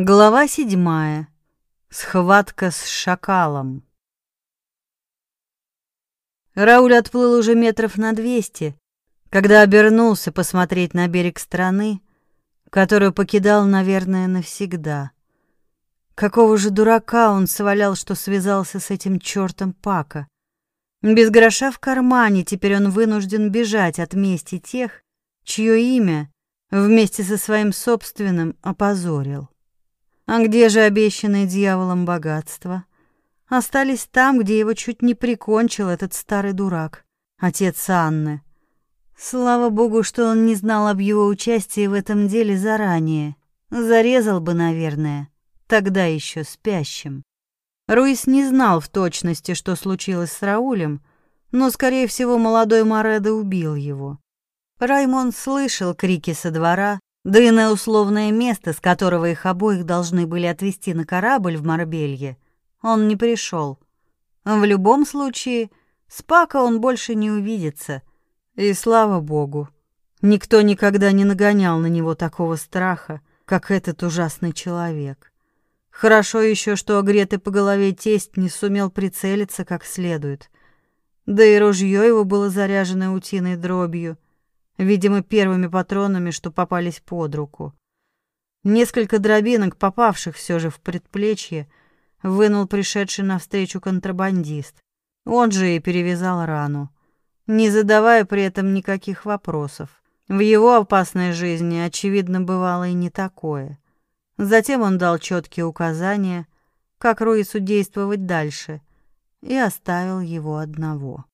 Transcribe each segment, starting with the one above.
Глава седьмая. Схватка с шакалом. Рауль отплыл уже метров на двести, когда обернулся посмотреть на берег страны, которую покидал, наверное, навсегда. Какого же дурака он свалял, что связался с этим чёртом Пака. Без гроша в кармане теперь он вынужден бежать от мести тех, чье имя вместе со своим собственным опозорил. А где же обещанное дьяволом богатство? Остались там, где его чуть не прикончил этот старый дурак, отец Анны. Слава богу, что он не знал об его участии в этом деле заранее. Зарезал бы, наверное, тогда еще спящим. Руис не знал в точности, что случилось с Раулем, но, скорее всего, молодой Моредо убил его. Раймон слышал крики со двора, да и на условное место, с которого их обоих должны были отвезти на корабль в Марбелье, он не пришел. В любом случае, с Пака он больше не увидится. И слава богу, никто никогда не нагонял на него такого страха, как этот ужасный человек. Хорошо еще, что огретый по голове тесть не сумел прицелиться как следует. Да и ружье его было заряжено утиной дробью — видимо, первыми патронами, что попались под руку. Несколько дробинок, попавших все же в предплечье, вынул пришедший навстречу контрабандист. Он же и перевязал рану, не задавая при этом никаких вопросов. В его опасной жизни, очевидно, бывало и не такое. Затем он дал четкие указания, как Руису действовать дальше, и оставил его одного.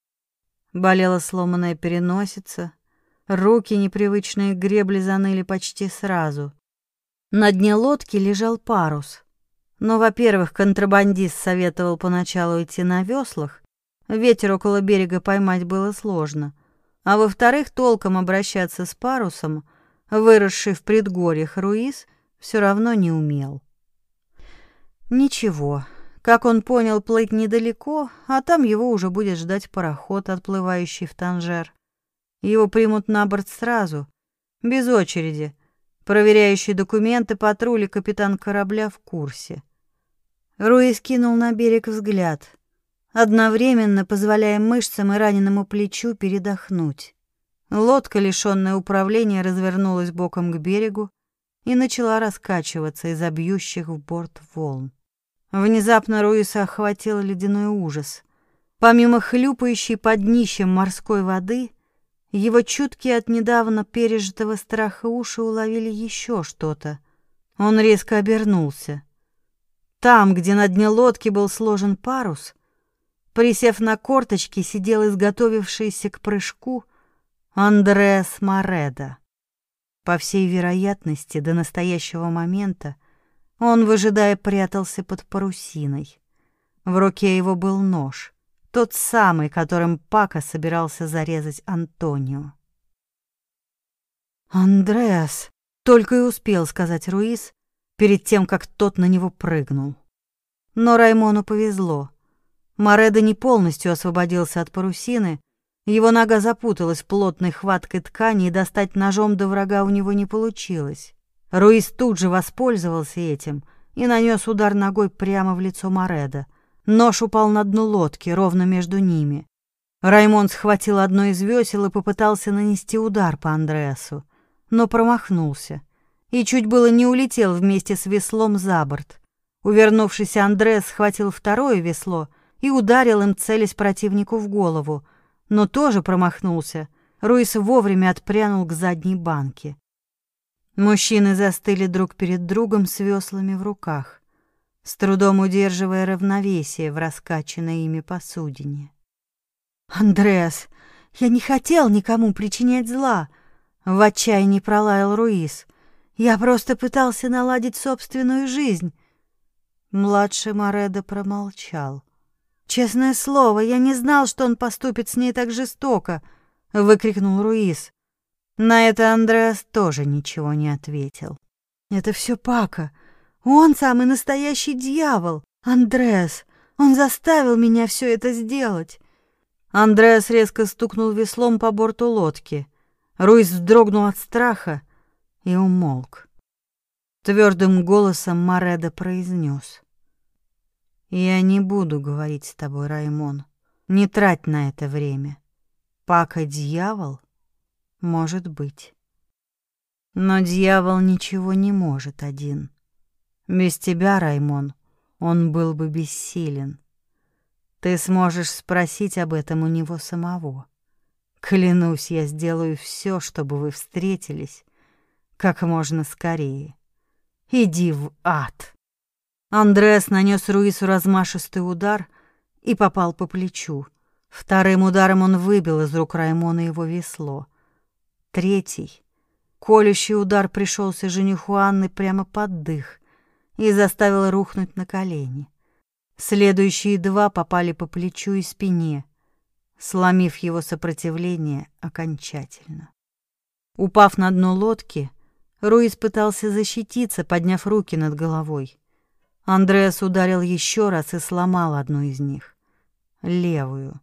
Болела сломанная переносица, Руки, непривычные к гребле, заныли почти сразу. На дне лодки лежал парус. Но, во-первых, контрабандист советовал поначалу идти на веслах, ветер около берега поймать было сложно. А во-вторых, толком обращаться с парусом, выросший в предгорьях Руис, все равно не умел. Ничего, как он понял, плыть недалеко, а там его уже будет ждать пароход, отплывающий в Танжер. Его примут на борт сразу, без очереди. Проверяющий документы патрули капитан корабля в курсе. Руис кинул на берег взгляд, одновременно позволяя мышцам и раненому плечу передохнуть. Лодка, лишённая управления, развернулась боком к берегу и начала раскачиваться из-за бьющих в борт волн. Внезапно Руиса охватил ледяной ужас. Помимо хлюпающей под днищем морской воды, его чуткие от недавно пережитого страха уши уловили еще что-то. Он резко обернулся. Там, где на дне лодки был сложен парус, присев на корточки, сидел изготовившийся к прыжку Андреас Мореда. По всей вероятности, до настоящего момента он, выжидая, прятался под парусиной. В руке его был нож. Тот самый, которым Пака собирался зарезать Антонио. «Андреас!» — только и успел сказать Руис перед тем, как тот на него прыгнул. Но Раймону повезло. Мореда не полностью освободился от парусины, его нога запуталась плотной хваткой ткани, и достать ножом до врага у него не получилось. Руис тут же воспользовался этим и нанес удар ногой прямо в лицо Мореда. Нож упал на дно лодки, ровно между ними. Раймонд схватил одно из весел и попытался нанести удар по Андреасу, но промахнулся и чуть было не улетел вместе с веслом за борт. Увернувшийся Андреас схватил второе весло и ударил им, целясь противнику в голову, но тоже промахнулся. Руис вовремя отпрянул к задней банке. Мужчины застыли друг перед другом с веслами в руках с трудом удерживая равновесие в раскачанной ими посудине. «Андреас, я не хотел никому причинять зла!» — в отчаянии пролаял Руис. «Я просто пытался наладить собственную жизнь». Младший Моредо промолчал. «Честное слово, я не знал, что он поступит с ней так жестоко!» — выкрикнул Руис. На это Андреас тоже ничего не ответил. «Это все Пака!» Он самый настоящий дьявол, Андреас. Он заставил меня все это сделать. Андреас резко стукнул веслом по борту лодки. Руис вздрогнул от страха и умолк. Твердым голосом Мареда произнес. «Я не буду говорить с тобой, Раймон. Не трать на это время. Пака дьявол? Может быть. Но дьявол ничего не может один. Без тебя, Раймон, он был бы бессилен. Ты сможешь спросить об этом у него самого. Клянусь, я сделаю все, чтобы вы встретились как можно скорее. Иди в ад. Андреас нанес Руису размашистый удар и попал по плечу. Вторым ударом он выбил из рук Раймона его весло. Третий. Колющий удар пришелся жениху Анны прямо под дых и заставил рухнуть на колени. Следующие два попали по плечу и спине, сломив его сопротивление окончательно. Упав на дно лодки, Руис пытался защититься, подняв руки над головой. Андреас ударил еще раз и сломал одну из них. Левую.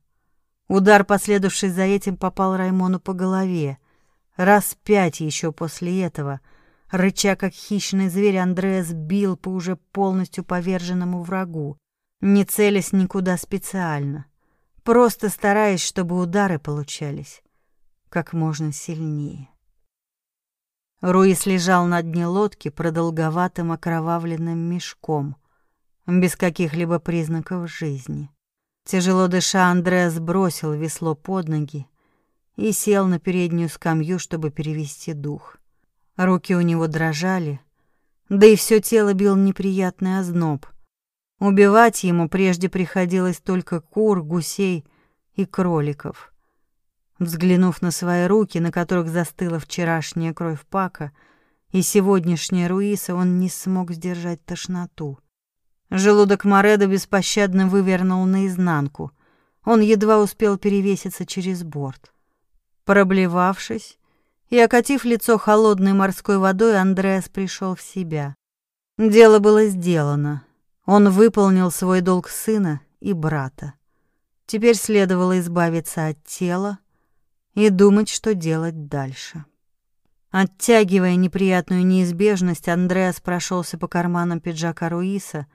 Удар, последовавший за этим, попал Раймону по голове. Раз пять еще после этого, рыча как хищный зверь, Андреас бил по уже полностью поверженному врагу, не целясь никуда специально, просто стараясь, чтобы удары получались как можно сильнее. Руис лежал на дне лодки продолговатым окровавленным мешком, без каких-либо признаков жизни. Тяжело дыша, Андреас бросил весло под ноги и сел на переднюю скамью, чтобы перевести дух. Руки у него дрожали, да и все тело бил неприятный озноб. Убивать ему прежде приходилось только кур, гусей и кроликов. Взглянув на свои руки, на которых застыла вчерашняя кровь Пака, и сегодняшняя Руиса, он не смог сдержать тошноту. Желудок Мореда беспощадно вывернул наизнанку. Он едва успел перевеситься через борт. Проблевавшись и окатив лицо холодной морской водой, Андреас пришел в себя. Дело было сделано. Он выполнил свой долг сына и брата. Теперь следовало избавиться от тела, и думать, что делать дальше. Оттягивая неприятную неизбежность, Андреас прошелся по карманам пиджака Руиса,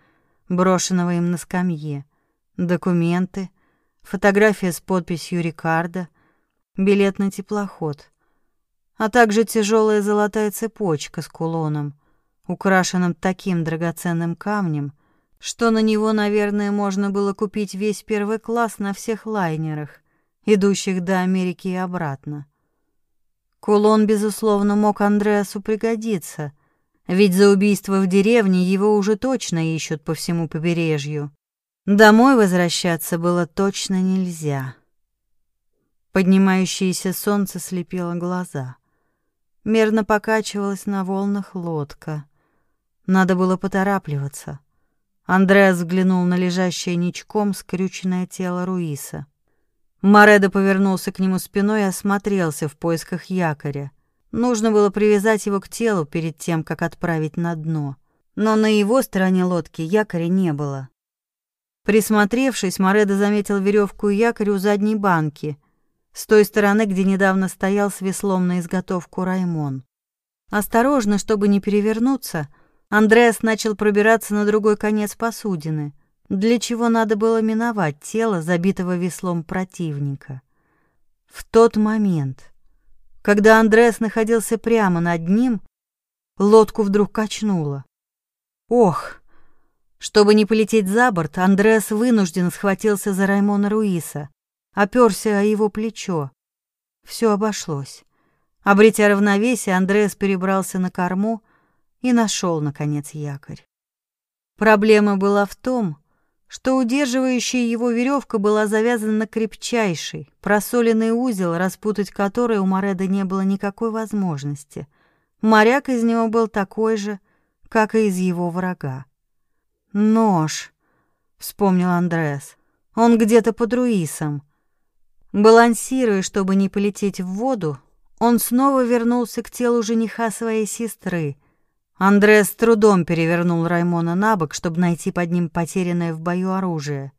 брошенного им на скамье. Документы, фотография с подписью Рикардо, билет на теплоход, а также тяжелая золотая цепочка с кулоном, украшенным таким драгоценным камнем, что на него, наверное, можно было купить весь первый класс на всех лайнерах, идущих до Америки и обратно. Кулон, безусловно, мог Андреасу пригодиться, ведь за убийство в деревне его уже точно ищут по всему побережью. Домой возвращаться было точно нельзя. Поднимающееся солнце слепило глаза. Мерно покачивалась на волнах лодка. Надо было поторапливаться. Андреас взглянул на лежащее ничком скрюченное тело Руиса. Моредо повернулся к нему спиной и осмотрелся в поисках якоря. Нужно было привязать его к телу перед тем, как отправить на дно. Но на его стороне лодки якоря не было. Присмотревшись, Моредо заметил веревку и якорь у задней банки, с той стороны, где недавно стоял с веслом на изготовку Раймон. Осторожно, чтобы не перевернуться, Андреас начал пробираться на другой конец посудины — для чего надо было миновать тело, забитого веслом противника. В тот момент, когда Андреас находился прямо над ним, лодку вдруг качнуло. Ох! Чтобы не полететь за борт, Андреас вынужден схватился за Раймона Руиса, оперся о его плечо. Все обошлось. Обретя равновесие, Андреас перебрался на корму и нашел, наконец, якорь. Проблема была в том, что удерживающая его веревка была завязана на крепчайший, просоленный узел, распутать который у Мореда не было никакой возможности. Моряк из него был такой же, как и из его врага. «Нож», — вспомнил Андреас, — «он где-то под Руисом». Балансируя, чтобы не полететь в воду, он снова вернулся к телу жениха своей сестры — Андре с трудом перевернул Раймона на бок, чтобы найти под ним потерянное в бою оружие.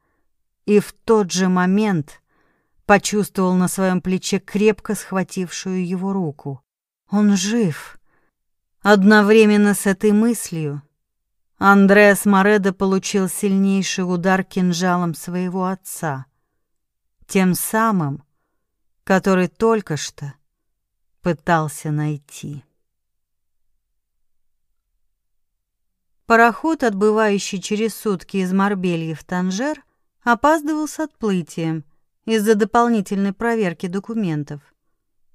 И в тот же момент почувствовал на своем плече крепко схватившую его руку. Он жив. Одновременно с этой мыслью Андреас Моредо получил сильнейший удар кинжалом своего отца, тем самым, который только что пытался найти. Пароход, отбывающий через сутки из Марбельи в Танжер, опаздывал с отплытием из-за дополнительной проверки документов.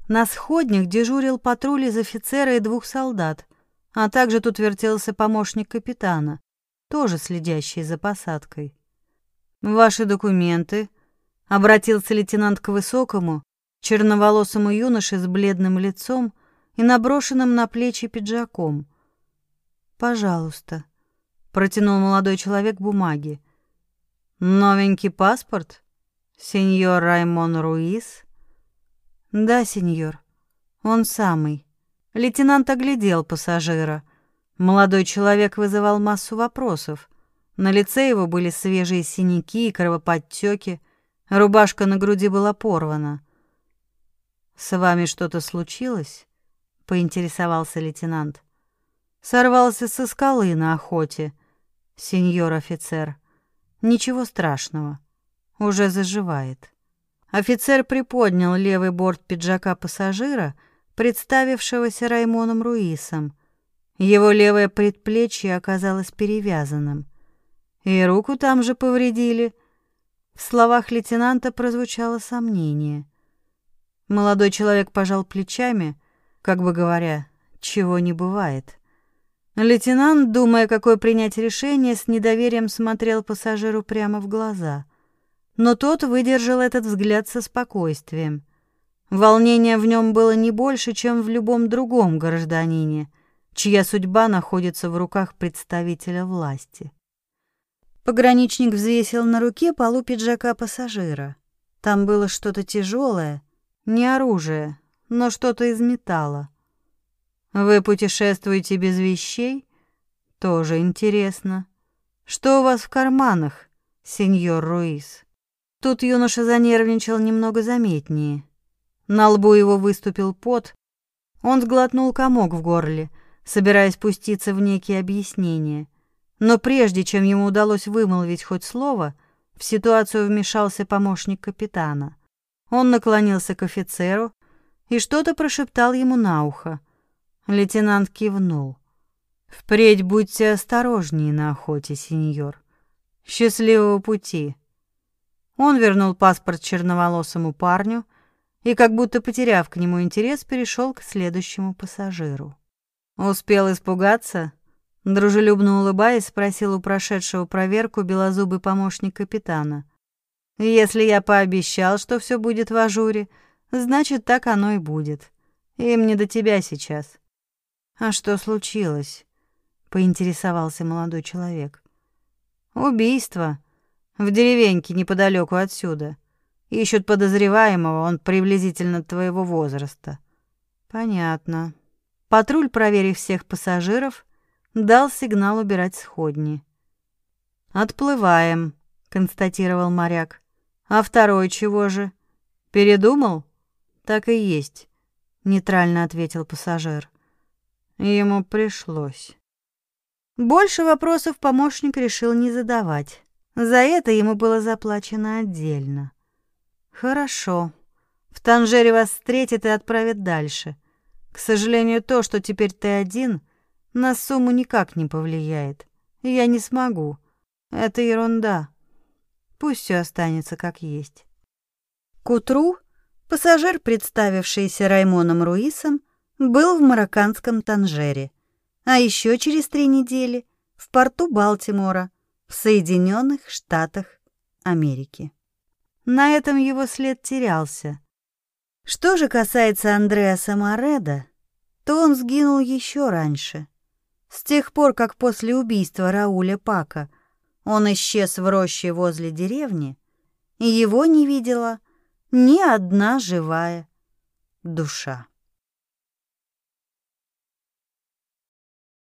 На сходнях дежурил патруль из офицера и двух солдат, а также тут вертелся помощник капитана, тоже следящий за посадкой. «Ваши документы», — обратился лейтенант к высокому, черноволосому юноше с бледным лицом и наброшенным на плечи пиджаком. «Пожалуйста», — протянул молодой человек бумаги. «Новенький паспорт? Сеньор Раймон Руис?» «Да, сеньор, он самый». Лейтенант оглядел пассажира. Молодой человек вызывал массу вопросов. На лице его были свежие синяки и кровоподтеки, рубашка на груди была порвана. «С вами что-то случилось?» — поинтересовался лейтенант. «Сорвался со скалы на охоте, сеньор офицер. Ничего страшного, уже заживает». Офицер приподнял левый борт пиджака пассажира, представившегося Раймоном Руисом. Его левое предплечье оказалось перевязанным. И руку там же повредили. В словах лейтенанта прозвучало сомнение. Молодой человек пожал плечами, как бы говоря, чего не бывает. Лейтенант, думая, какое принять решение, с недоверием смотрел пассажиру прямо в глаза но тот выдержал этот взгляд со спокойствием. Волнение в нем было не больше, чем в любом другом гражданине, чья судьба находится в руках представителя власти. Пограничник взвесил на руке полу пиджака пассажира. Там было что-то тяжелое, не оружие, но что-то из металла. Вы путешествуете без вещей? Тоже интересно. Что у вас в карманах, сеньор Руис? Тут юноша занервничал немного заметнее. На лбу его выступил пот. Он сглотнул комок в горле, собираясь пуститься в некие объяснения. Но прежде чем ему удалось вымолвить хоть слово, в ситуацию вмешался помощник капитана. Он наклонился к офицеру и что-то прошептал ему на ухо. Лейтенант кивнул. «Впредь будьте осторожнее на охоте, сеньор. Счастливого пути!» Он вернул паспорт черноволосому парню и, как будто потеряв к нему интерес, перешел к следующему пассажиру. Успел испугаться? Дружелюбно улыбаясь, спросил у прошедшего проверку белозубый помощник капитана. «Если я пообещал, что все будет в ажуре, значит, так оно и будет. Им не до тебя сейчас». «А что случилось?» — поинтересовался молодой человек. «Убийство», в деревеньке неподалеку отсюда. Ищут подозреваемого, он приблизительно твоего возраста. Понятно. Патруль, проверив всех пассажиров, дал сигнал убирать сходни. Отплываем, констатировал моряк. А второй чего же? Передумал? Так и есть, нейтрально ответил пассажир. Ему пришлось. Больше вопросов помощник решил не задавать. За это ему было заплачено отдельно. Хорошо. В Танжере вас встретят и отправят дальше. К сожалению, то, что теперь ты один, на сумму никак не повлияет. Я не смогу. Это ерунда. Пусть все останется как есть. К утру пассажир, представившийся Раймоном Руисом, был в марокканском Танжере, а еще через три недели в порту Балтимора – в Соединенных Штатах Америки. На этом его след терялся. Что же касается Андреаса Мореда, то он сгинул еще раньше. С тех пор, как после убийства Рауля Пака он исчез в роще возле деревни, его не видела ни одна живая душа.